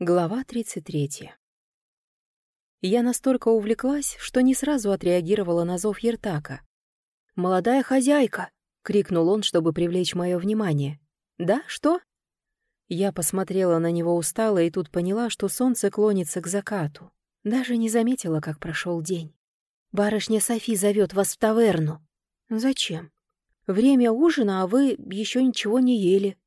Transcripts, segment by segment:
Глава 33. Я настолько увлеклась, что не сразу отреагировала на зов Ертака. «Молодая хозяйка!» — крикнул он, чтобы привлечь мое внимание. «Да, что?» Я посмотрела на него устало и тут поняла, что солнце клонится к закату. Даже не заметила, как прошел день. «Барышня Софи зовет вас в таверну». «Зачем?» «Время ужина, а вы еще ничего не ели».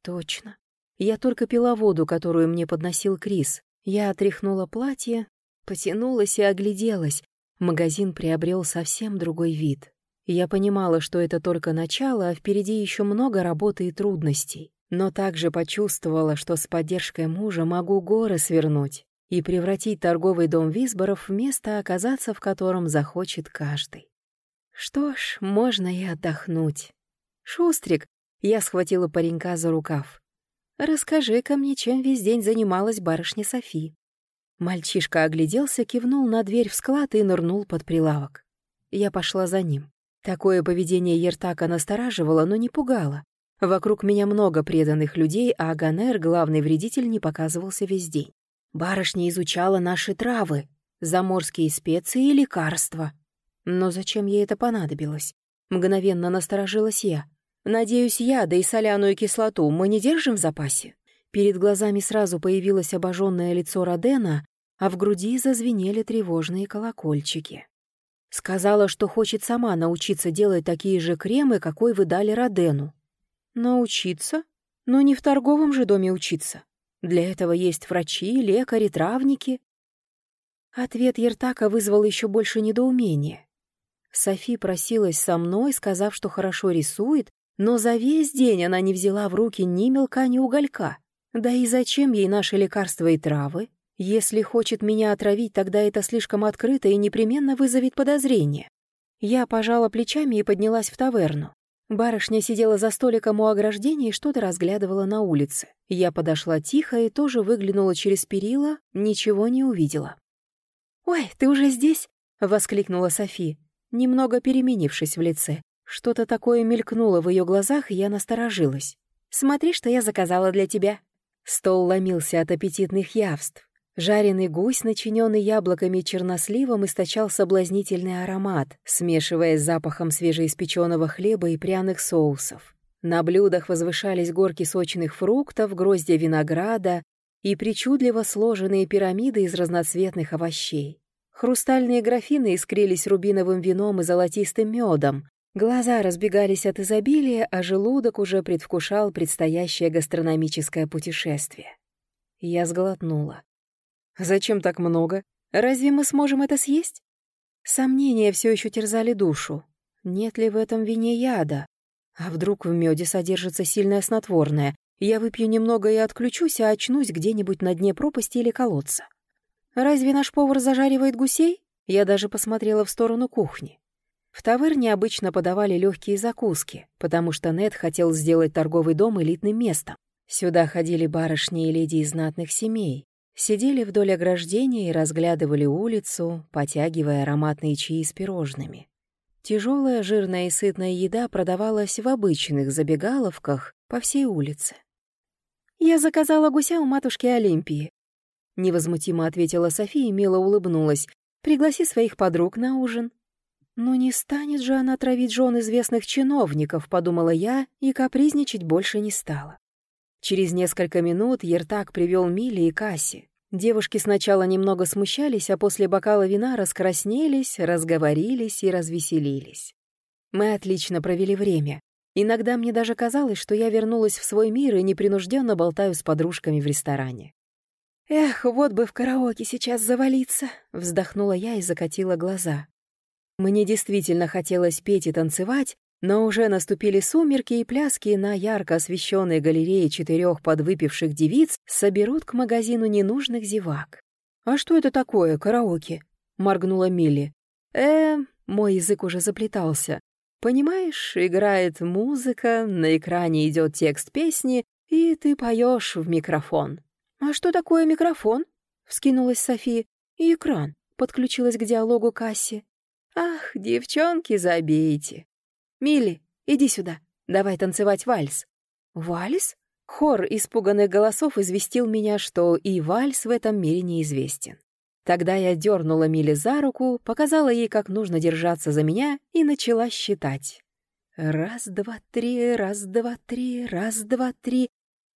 «Точно. Я только пила воду, которую мне подносил Крис. Я отряхнула платье, потянулась и огляделась. Магазин приобрел совсем другой вид. Я понимала, что это только начало, а впереди еще много работы и трудностей. Но также почувствовала, что с поддержкой мужа могу горы свернуть и превратить торговый дом Висборов в место, оказаться в котором захочет каждый. Что ж, можно и отдохнуть. «Шустрик!» — я схватила паренька за рукав. «Расскажи-ка мне, чем весь день занималась барышня Софи». Мальчишка огляделся, кивнул на дверь в склад и нырнул под прилавок. Я пошла за ним. Такое поведение Ертака настораживало, но не пугало. Вокруг меня много преданных людей, а Аганер, главный вредитель, не показывался весь день. Барышня изучала наши травы, заморские специи и лекарства. Но зачем ей это понадобилось? Мгновенно насторожилась я. Надеюсь, яда и соляную кислоту мы не держим в запасе? Перед глазами сразу появилось обожженное лицо Родена, а в груди зазвенели тревожные колокольчики. Сказала, что хочет сама научиться делать такие же кремы, какой вы дали Родену. Научиться? Но не в торговом же доме учиться. Для этого есть врачи, лекари, травники. Ответ Ертака вызвал еще больше недоумения. Софи просилась со мной, сказав, что хорошо рисует, но за весь день она не взяла в руки ни мелка, ни уголька. Да и зачем ей наши лекарства и травы? Если хочет меня отравить, тогда это слишком открыто и непременно вызовет подозрение. Я пожала плечами и поднялась в таверну. Барышня сидела за столиком у ограждения и что-то разглядывала на улице. Я подошла тихо и тоже выглянула через перила, ничего не увидела. «Ой, ты уже здесь?» — воскликнула Софи, немного переменившись в лице. Что-то такое мелькнуло в ее глазах, и я насторожилась. «Смотри, что я заказала для тебя». Стол ломился от аппетитных явств. Жареный гусь, начиненный яблоками и черносливом, источал соблазнительный аромат, смешиваясь с запахом свежеиспеченного хлеба и пряных соусов. На блюдах возвышались горки сочных фруктов, гроздья винограда и причудливо сложенные пирамиды из разноцветных овощей. Хрустальные графины искрились рубиновым вином и золотистым медом, Глаза разбегались от изобилия, а желудок уже предвкушал предстоящее гастрономическое путешествие. Я сглотнула. «Зачем так много? Разве мы сможем это съесть?» Сомнения все еще терзали душу. Нет ли в этом вине яда? А вдруг в меде содержится сильное снотворное? Я выпью немного и отключусь, а очнусь где-нибудь на дне пропасти или колодца. Разве наш повар зажаривает гусей? Я даже посмотрела в сторону кухни. В таверне обычно подавали легкие закуски, потому что Нед хотел сделать торговый дом элитным местом. Сюда ходили барышни и леди из знатных семей, сидели вдоль ограждения и разглядывали улицу, потягивая ароматные чаи с пирожными. Тяжелая, жирная и сытная еда продавалась в обычных забегаловках по всей улице. «Я заказала гуся у матушки Олимпии», — невозмутимо ответила София и мило улыбнулась. «Пригласи своих подруг на ужин». «Ну не станет же она травить жен известных чиновников», — подумала я, и капризничать больше не стала. Через несколько минут Ертак привел Милли и Касси. Девушки сначала немного смущались, а после бокала вина раскраснелись, разговорились и развеселились. Мы отлично провели время. Иногда мне даже казалось, что я вернулась в свой мир и непринужденно болтаю с подружками в ресторане. «Эх, вот бы в караоке сейчас завалиться!» — вздохнула я и закатила глаза. Мне действительно хотелось петь и танцевать, но уже наступили сумерки, и пляски на ярко освещенной галерее четырех подвыпивших девиц соберут к магазину ненужных зевак. «А что это такое, караоке?» — моргнула Милли. э мой язык уже заплетался. «Понимаешь, играет музыка, на экране идет текст песни, и ты поешь в микрофон». «А что такое микрофон?» — вскинулась София. «И экран», — подключилась к диалогу Касси. «Ах, девчонки, забейте!» «Милли, иди сюда, давай танцевать вальс». «Вальс?» Хор испуганных голосов известил меня, что и вальс в этом мире неизвестен. Тогда я дернула Миле за руку, показала ей, как нужно держаться за меня, и начала считать. Раз, два, три, раз, два, три, раз, два, три.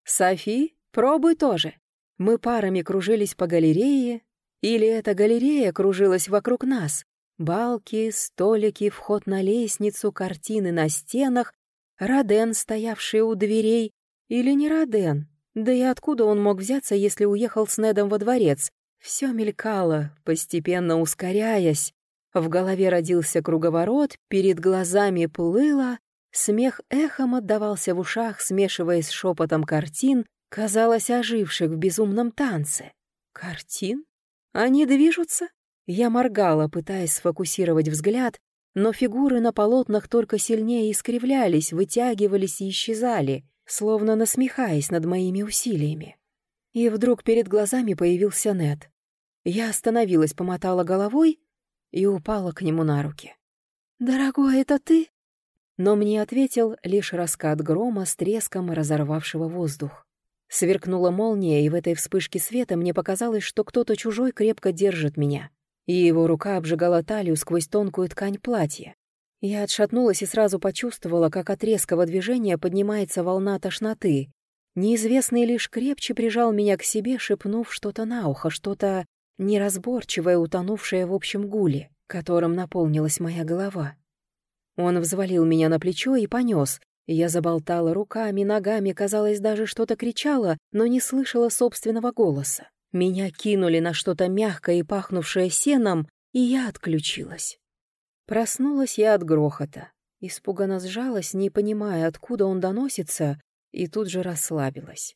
Софи, пробуй тоже. Мы парами кружились по галерее, или эта галерея кружилась вокруг нас. Балки, столики, вход на лестницу, картины на стенах, Роден, стоявший у дверей, или не Роден. Да и откуда он мог взяться, если уехал с Недом во дворец? Все мелькало, постепенно ускоряясь. В голове родился круговорот, перед глазами плыло, смех эхом отдавался в ушах, смешиваясь с шепотом картин, казалось, оживших в безумном танце. Картин? Они движутся? Я моргала, пытаясь сфокусировать взгляд, но фигуры на полотнах только сильнее искривлялись, вытягивались и исчезали, словно насмехаясь над моими усилиями. И вдруг перед глазами появился Нед. Я остановилась, помотала головой и упала к нему на руки. «Дорогой, это ты?» Но мне ответил лишь раскат грома с треском разорвавшего воздух. Сверкнула молния, и в этой вспышке света мне показалось, что кто-то чужой крепко держит меня, и его рука обжигала талию сквозь тонкую ткань платья. Я отшатнулась и сразу почувствовала, как от резкого движения поднимается волна тошноты. Неизвестный лишь крепче прижал меня к себе, шепнув что-то на ухо, что-то неразборчивое, утонувшее в общем гуле, которым наполнилась моя голова. Он взвалил меня на плечо и понес. Я заболтала руками, ногами, казалось, даже что-то кричала, но не слышала собственного голоса. Меня кинули на что-то мягкое и пахнувшее сеном, и я отключилась. Проснулась я от грохота. Испуганно сжалась, не понимая, откуда он доносится, и тут же расслабилась.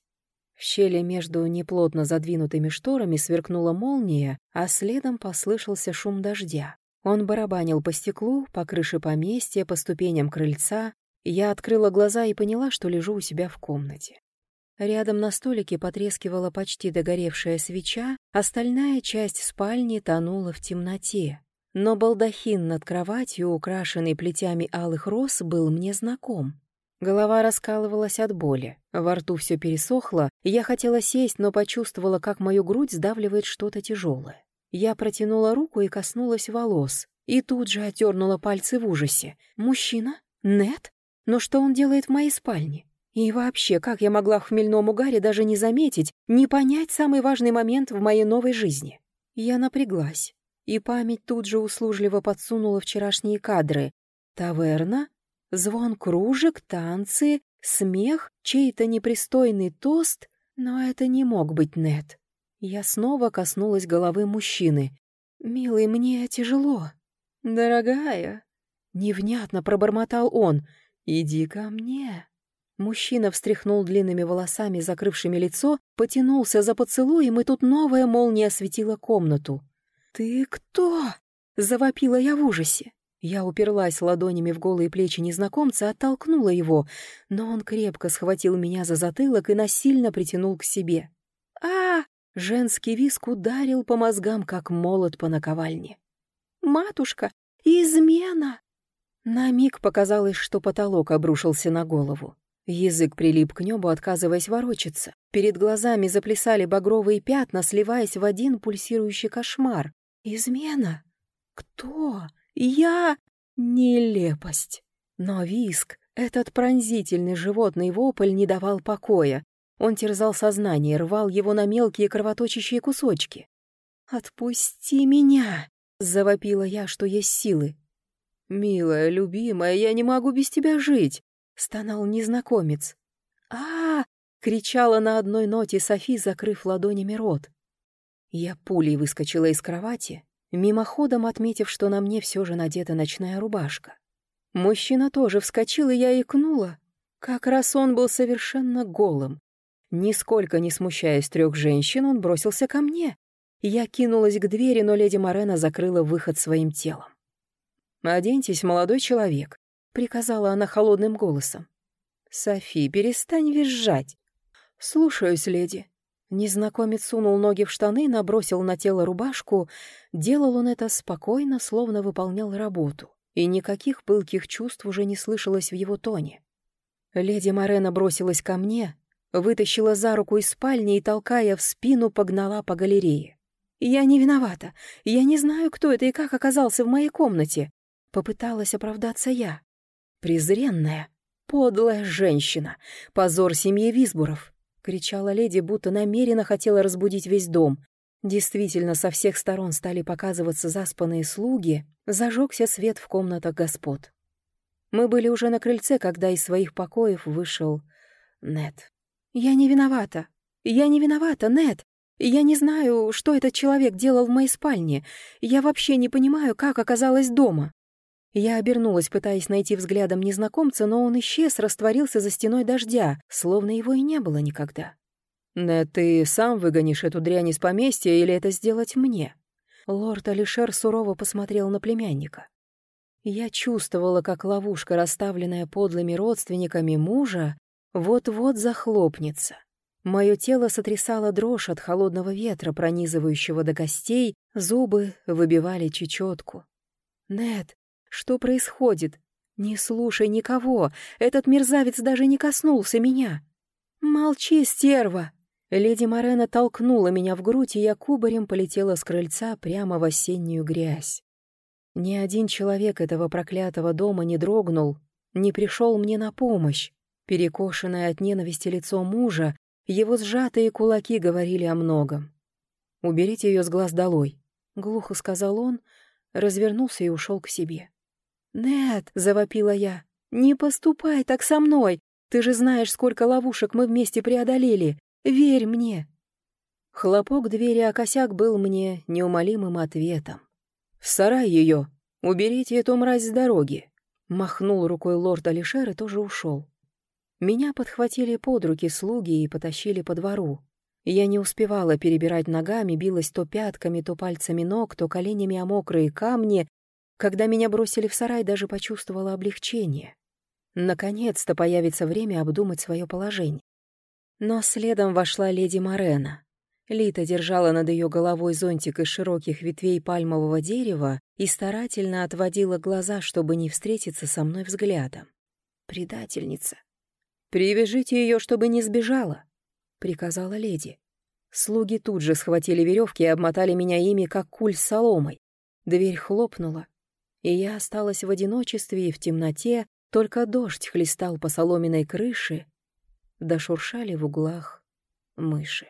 В щели между неплотно задвинутыми шторами сверкнула молния, а следом послышался шум дождя. Он барабанил по стеклу, по крыше поместья, по ступеням крыльца. Я открыла глаза и поняла, что лежу у себя в комнате. Рядом на столике потрескивала почти догоревшая свеча, остальная часть спальни тонула в темноте. Но балдахин над кроватью, украшенный плетями алых роз, был мне знаком. Голова раскалывалась от боли, во рту все пересохло, я хотела сесть, но почувствовала, как мою грудь сдавливает что-то тяжелое. Я протянула руку и коснулась волос, и тут же оттернула пальцы в ужасе. «Мужчина? Нет? Но что он делает в моей спальне? И вообще, как я могла в хмельном угаре даже не заметить, не понять самый важный момент в моей новой жизни?» Я напряглась, и память тут же услужливо подсунула вчерашние кадры. Таверна, Звон кружек, танцы, смех, чей-то непристойный тост, но это не мог быть Нет. Я снова коснулась головы мужчины. «Милый, мне тяжело». «Дорогая», — невнятно пробормотал он, — «иди ко мне». Мужчина встряхнул длинными волосами, закрывшими лицо, потянулся за поцелуем, и тут новая молния осветила комнату. «Ты кто?» — завопила я в ужасе. Я уперлась ладонями в голые плечи незнакомца, оттолкнула его, но он крепко схватил меня за затылок и насильно притянул к себе. а Женский виск ударил по мозгам, как молот по наковальне. «Матушка! Измена!» На миг показалось, что потолок обрушился на голову. Язык прилип к небу, отказываясь ворочаться. Перед глазами заплясали багровые пятна, сливаясь в один пульсирующий кошмар. «Измена? Кто?» Я... Нелепость. Но виск, этот пронзительный животный вопль не давал покоя. Он терзал сознание, рвал его на мелкие кровоточащие кусочки. «Отпусти меня!» — завопила я, что есть силы. «Милая, любимая, я не могу без тебя жить!» — стонал незнакомец. а, -а, -а кричала на одной ноте Софи, закрыв ладонями рот. Я пулей выскочила из кровати, мимоходом отметив, что на мне все же надета ночная рубашка. Мужчина тоже вскочил, и я икнула. Как раз он был совершенно голым. Нисколько не смущаясь трех женщин, он бросился ко мне. Я кинулась к двери, но леди Морена закрыла выход своим телом. «Оденьтесь, молодой человек», — приказала она холодным голосом. «Софи, перестань визжать». «Слушаюсь, леди», Незнакомец сунул ноги в штаны, набросил на тело рубашку. Делал он это спокойно, словно выполнял работу. И никаких пылких чувств уже не слышалось в его тоне. Леди Морена бросилась ко мне, Вытащила за руку из спальни и, толкая в спину, погнала по галерее. «Я не виновата. Я не знаю, кто это и как оказался в моей комнате». Попыталась оправдаться я. Презренная, подлая женщина. Позор семьи Висбуров. Кричала леди, будто намеренно хотела разбудить весь дом. Действительно, со всех сторон стали показываться заспанные слуги, зажегся свет в комнатах господ. Мы были уже на крыльце, когда из своих покоев вышел Нет. «Я не виновата. Я не виновата, Нет. Я не знаю, что этот человек делал в моей спальне. Я вообще не понимаю, как оказалась дома». Я обернулась, пытаясь найти взглядом незнакомца, но он исчез, растворился за стеной дождя, словно его и не было никогда. «Не ты сам выгонишь эту дрянь из поместья или это сделать мне?» Лорд Алишер сурово посмотрел на племянника. Я чувствовала, как ловушка, расставленная подлыми родственниками мужа, вот-вот захлопнется. Мое тело сотрясало дрожь от холодного ветра, пронизывающего до костей, зубы выбивали чечетку. «Нет, что происходит? Не слушай никого, этот мерзавец даже не коснулся меня!» «Молчи, стерва!» Леди Морена толкнула меня в грудь, и я кубарем полетела с крыльца прямо в осеннюю грязь. Ни один человек этого проклятого дома не дрогнул, не пришел мне на помощь. Перекошенное от ненависти лицо мужа его сжатые кулаки говорили о многом. «Уберите ее с глаз долой», — глухо сказал он, развернулся и ушел к себе. «Нет», — завопила я, — «не поступай так со мной. Ты же знаешь, сколько ловушек мы вместе преодолели. Верь мне». Хлопок двери о косяк был мне неумолимым ответом. «В сарай ее! Уберите эту мразь с дороги!» Махнул рукой лорд Алишер и тоже ушел. Меня подхватили под руки слуги и потащили по двору. Я не успевала перебирать ногами, билась то пятками, то пальцами ног, то коленями о мокрые камни. Когда меня бросили в сарай, даже почувствовала облегчение. Наконец-то появится время обдумать свое положение. Но следом вошла леди Морена. Лита держала над ее головой зонтик из широких ветвей пальмового дерева и старательно отводила глаза, чтобы не встретиться со мной взглядом. Предательница. «Привяжите ее, чтобы не сбежала», — приказала леди. Слуги тут же схватили веревки и обмотали меня ими, как куль с соломой. Дверь хлопнула, и я осталась в одиночестве и в темноте, только дождь хлестал по соломенной крыше, да шуршали в углах мыши.